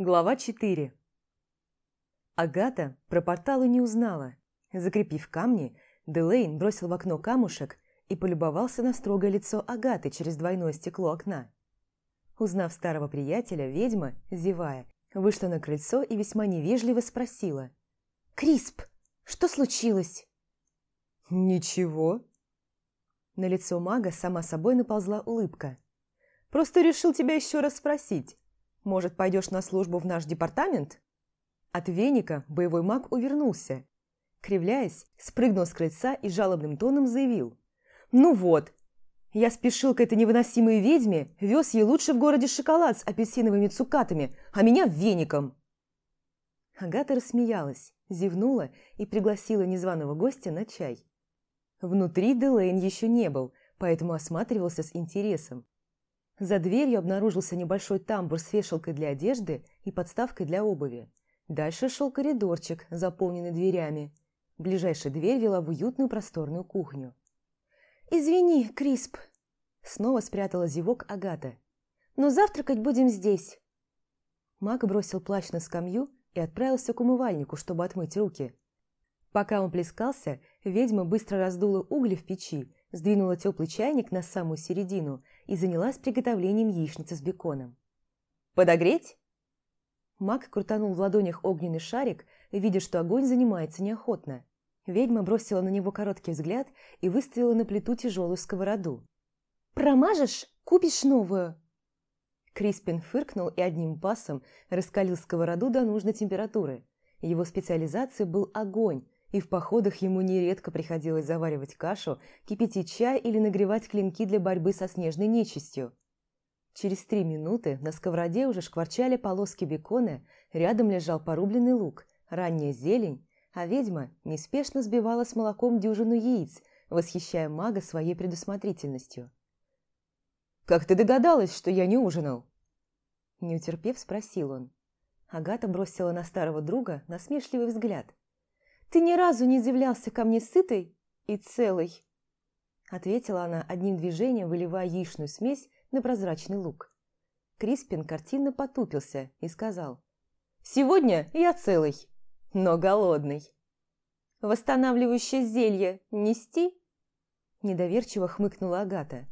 Глава 4 Агата про порталы не узнала. Закрепив камни, Делейн бросил в окно камушек и полюбовался на строгое лицо Агаты через двойное стекло окна. Узнав старого приятеля, ведьма, зевая, вышла на крыльцо и весьма невежливо спросила. «Крисп, что случилось?» «Ничего». На лицо мага сама собой наползла улыбка. «Просто решил тебя еще раз спросить. Может, пойдешь на службу в наш департамент?» От веника боевой маг увернулся. Кривляясь, спрыгнул с крыльца и жалобным тоном заявил. «Ну вот, я спешил к этой невыносимой ведьме, вез ей лучше в городе шоколад с апельсиновыми цукатами, а меня веником!» Агата рассмеялась, зевнула и пригласила незваного гостя на чай. Внутри Делейн еще не был, поэтому осматривался с интересом. За дверью обнаружился небольшой тамбур с вешалкой для одежды и подставкой для обуви. Дальше шел коридорчик, заполненный дверями. Ближайшая дверь вела в уютную просторную кухню. «Извини, Крисп!» Снова спрятала зевок Агата. «Но завтракать будем здесь!» Мак бросил плащ на скамью и отправился к умывальнику, чтобы отмыть руки. Пока он плескался, ведьма быстро раздула угли в печи, сдвинула теплый чайник на самую середину и занялась приготовлением яичницы с беконом. «Подогреть?» Мак крутанул в ладонях огненный шарик, видя, что огонь занимается неохотно. Ведьма бросила на него короткий взгляд и выставила на плиту тяжелую сковороду. «Промажешь? Купишь новую!» Криспин фыркнул и одним пасом раскалил сковороду до нужной температуры. Его специализацией был огонь, и в походах ему нередко приходилось заваривать кашу, кипятить чай или нагревать клинки для борьбы со снежной нечистью. Через три минуты на сковороде уже шкварчали полоски бекона, рядом лежал порубленный лук, ранняя зелень, а ведьма неспешно сбивала с молоком дюжину яиц, восхищая мага своей предусмотрительностью. «Как ты догадалась, что я не ужинал?» Не утерпев, спросил он. Агата бросила на старого друга насмешливый взгляд. «Ты ни разу не являлся ко мне сытой и целой!» Ответила она одним движением, выливая яичную смесь на прозрачный лук. Криспин картинно потупился и сказал. «Сегодня я целый, но голодный». «Восстанавливающее зелье нести?» Недоверчиво хмыкнула Агата.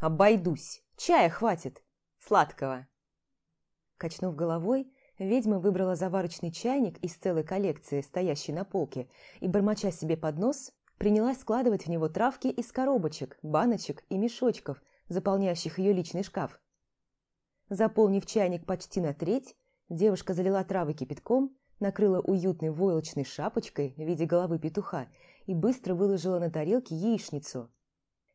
«Обойдусь, чая хватит, сладкого». Качнув головой, Ведьма выбрала заварочный чайник из целой коллекции, стоящей на полке, и, бормоча себе под нос, принялась складывать в него травки из коробочек, баночек и мешочков, заполняющих ее личный шкаф. Заполнив чайник почти на треть, девушка залила травы кипятком, накрыла уютной войлочной шапочкой в виде головы петуха и быстро выложила на тарелке яичницу.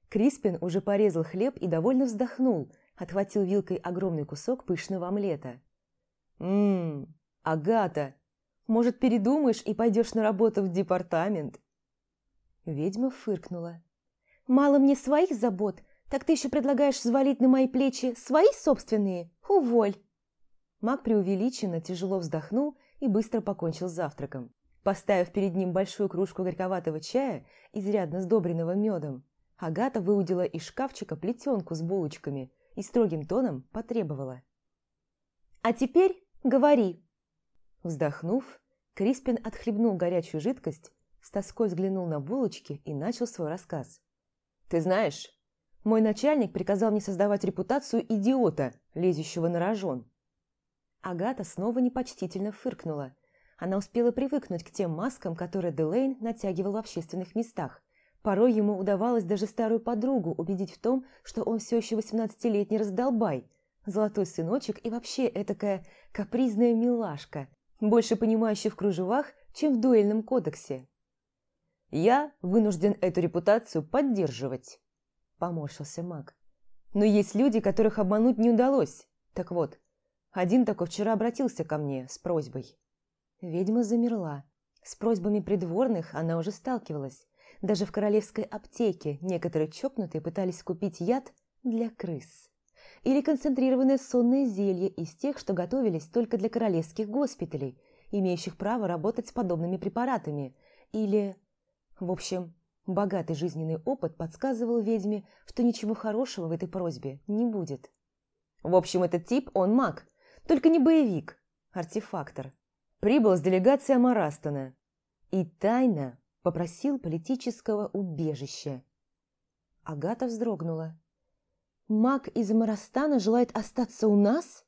Криспин уже порезал хлеб и довольно вздохнул, отхватил вилкой огромный кусок пышного омлета. «Ммм, Агата, может, передумаешь и пойдешь на работу в департамент?» Ведьма фыркнула. «Мало мне своих забот, так ты еще предлагаешь взвалить на мои плечи свои собственные? Уволь!» Маг преувеличенно тяжело вздохнул и быстро покончил с завтраком. Поставив перед ним большую кружку горьковатого чая, изрядно сдобренного медом, Агата выудила из шкафчика плетенку с булочками и строгим тоном потребовала. «А теперь Говори!» Вздохнув, Криспин отхлебнул горячую жидкость, с тоской взглянул на булочки и начал свой рассказ. «Ты знаешь, мой начальник приказал мне создавать репутацию идиота, лезущего на рожон». Агата снова непочтительно фыркнула. Она успела привыкнуть к тем маскам, которые Делейн натягивал в общественных местах. Порой ему удавалось даже старую подругу убедить в том, что он все еще восемнадцатилетний раздолбай – Золотой сыночек и вообще этакая капризная милашка, больше понимающая в кружевах, чем в дуэльном кодексе. «Я вынужден эту репутацию поддерживать», – поморщился маг. «Но есть люди, которых обмануть не удалось. Так вот, один такой вчера обратился ко мне с просьбой». Ведьма замерла. С просьбами придворных она уже сталкивалась. Даже в королевской аптеке некоторые чокнутые пытались купить яд для крыс или концентрированное сонное зелье из тех, что готовились только для королевских госпиталей, имеющих право работать с подобными препаратами, или... В общем, богатый жизненный опыт подсказывал ведьме, что ничего хорошего в этой просьбе не будет. В общем, этот тип, он маг, только не боевик, артефактор, прибыл с делегацией Амарастона и тайно попросил политического убежища. Агата вздрогнула. «Маг из Амарастана желает остаться у нас?»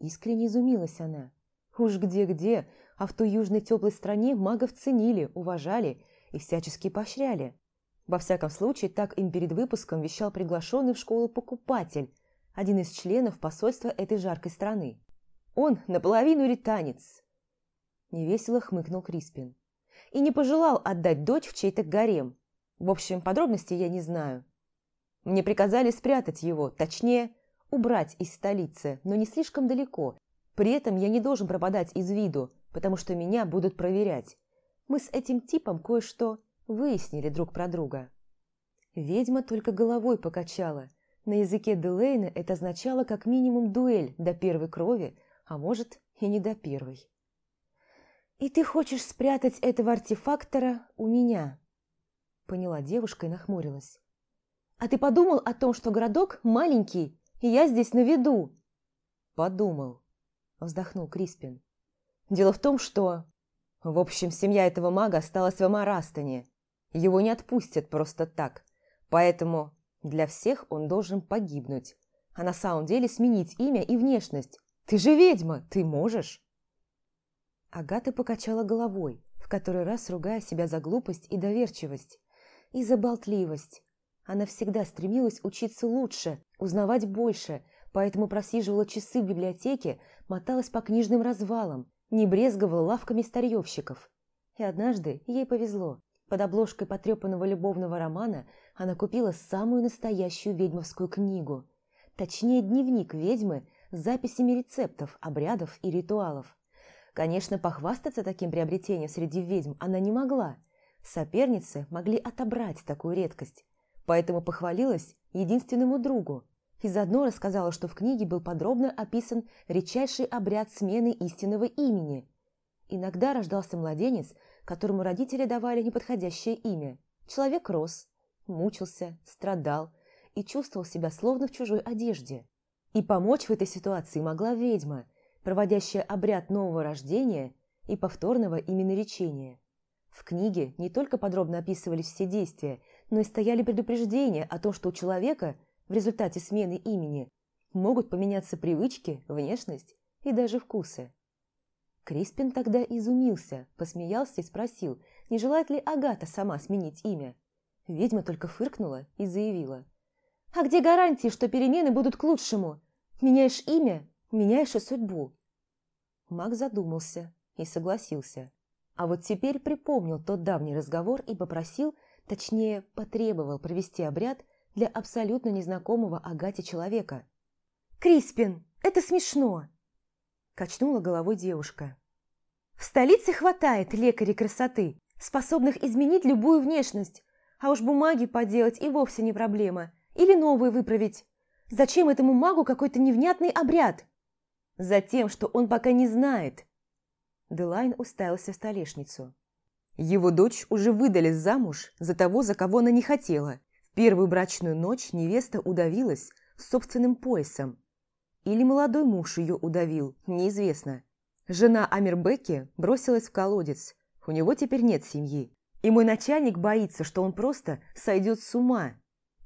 Искренне изумилась она. Уж где-где, а в той южной теплой стране магов ценили, уважали и всячески поощряли. Во всяком случае, так им перед выпуском вещал приглашенный в школу покупатель, один из членов посольства этой жаркой страны. Он наполовину ританец. Невесело хмыкнул Криспин. И не пожелал отдать дочь в чей-то гарем. В общем, подробностей я не знаю. Мне приказали спрятать его, точнее, убрать из столицы, но не слишком далеко. При этом я не должен пропадать из виду, потому что меня будут проверять. Мы с этим типом кое-что выяснили друг про друга. Ведьма только головой покачала. На языке Делейна это означало как минимум дуэль до первой крови, а может и не до первой. «И ты хочешь спрятать этого артефактора у меня?» Поняла девушка и нахмурилась. «А ты подумал о том, что городок маленький, и я здесь на виду?» «Подумал», – вздохнул Криспин. «Дело в том, что в общем, семья этого мага осталась в Амарастане. Его не отпустят просто так. Поэтому для всех он должен погибнуть. А на самом деле сменить имя и внешность. Ты же ведьма, ты можешь. Агата покачала головой, в который раз ругая себя за глупость и доверчивость. И за болтливость. Она всегда стремилась учиться лучше, узнавать больше, поэтому просиживала часы в библиотеке, моталась по книжным развалам, не брезговала лавками старьевщиков. И однажды ей повезло. Под обложкой потрепанного любовного романа она купила самую настоящую ведьмовскую книгу. Точнее, дневник ведьмы с записями рецептов, обрядов и ритуалов. Конечно, похвастаться таким приобретением среди ведьм она не могла. Соперницы могли отобрать такую редкость. Поэтому похвалилась единственному другу, и заодно рассказала, что в книге был подробно описан редчайший обряд смены истинного имени. Иногда рождался младенец, которому родители давали неподходящее имя. Человек рос, мучился, страдал и чувствовал себя словно в чужой одежде. И помочь в этой ситуации могла ведьма, проводящая обряд нового рождения и повторного именоречения. В книге не только подробно описывались все действия, но и стояли предупреждения о том, что у человека – в результате смены имени могут поменяться привычки, внешность и даже вкусы. Криспин тогда изумился, посмеялся и спросил, не желает ли Агата сама сменить имя. Ведьма только фыркнула и заявила. «А где гарантии, что перемены будут к лучшему? Меняешь имя, меняешь и судьбу». Маг задумался и согласился. А вот теперь припомнил тот давний разговор и попросил, точнее, потребовал провести обряд для абсолютно незнакомого Агате человека. «Криспин, это смешно!» – качнула головой девушка. «В столице хватает лекарей красоты, способных изменить любую внешность, а уж бумаги поделать и вовсе не проблема, или новые выправить. Зачем этому магу какой-то невнятный обряд?» «Затем, что он пока не знает». Делайн уставился в столешницу. Его дочь уже выдали замуж за того, за кого она не хотела, первую брачную ночь невеста удавилась собственным поясом. Или молодой муж ее удавил, неизвестно. Жена Амирбеки бросилась в колодец. У него теперь нет семьи. И мой начальник боится, что он просто сойдет с ума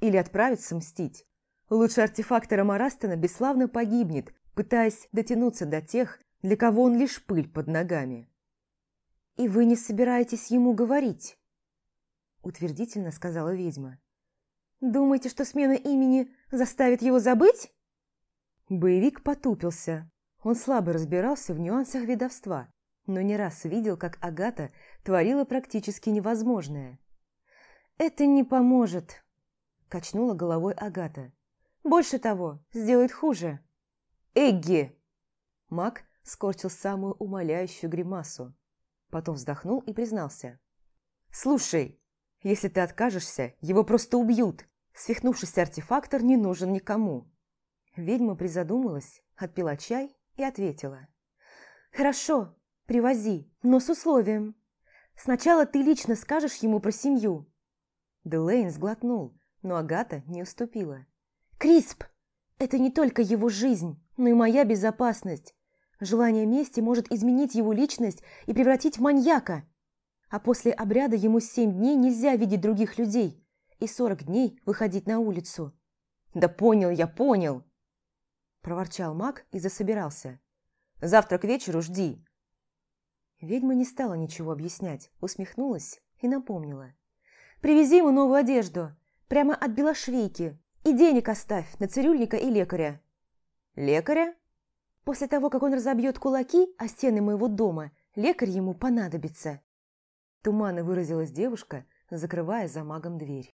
или отправится мстить. Лучше артефактора Марастона бесславно погибнет, пытаясь дотянуться до тех, для кого он лишь пыль под ногами. «И вы не собираетесь ему говорить?» утвердительно сказала ведьма. Думаете, что смена имени заставит его забыть?» Боевик потупился. Он слабо разбирался в нюансах ведовства, но не раз видел, как Агата творила практически невозможное. «Это не поможет», – качнула головой Агата. «Больше того, сделает хуже». «Эгги!» Мак скорчил самую умоляющую гримасу. Потом вздохнул и признался. «Слушай, если ты откажешься, его просто убьют. Свихнувшийся артефактор не нужен никому. Ведьма призадумалась, отпила чай и ответила. «Хорошо, привози, но с условием. Сначала ты лично скажешь ему про семью». Делейн сглотнул, но Агата не уступила. «Крисп, это не только его жизнь, но и моя безопасность. Желание мести может изменить его личность и превратить в маньяка. А после обряда ему семь дней нельзя видеть других людей и сорок дней выходить на улицу. «Да понял я, понял!» Проворчал маг и засобирался. «Завтра к вечеру жди». Ведьма не стала ничего объяснять, усмехнулась и напомнила. «Привези ему новую одежду, прямо от белошвейки, и денег оставь на цирюльника и лекаря». «Лекаря?» После того, как он разобьет кулаки о стены моего дома, лекарь ему понадобится. Туманно выразилась девушка, закрывая за магом дверь.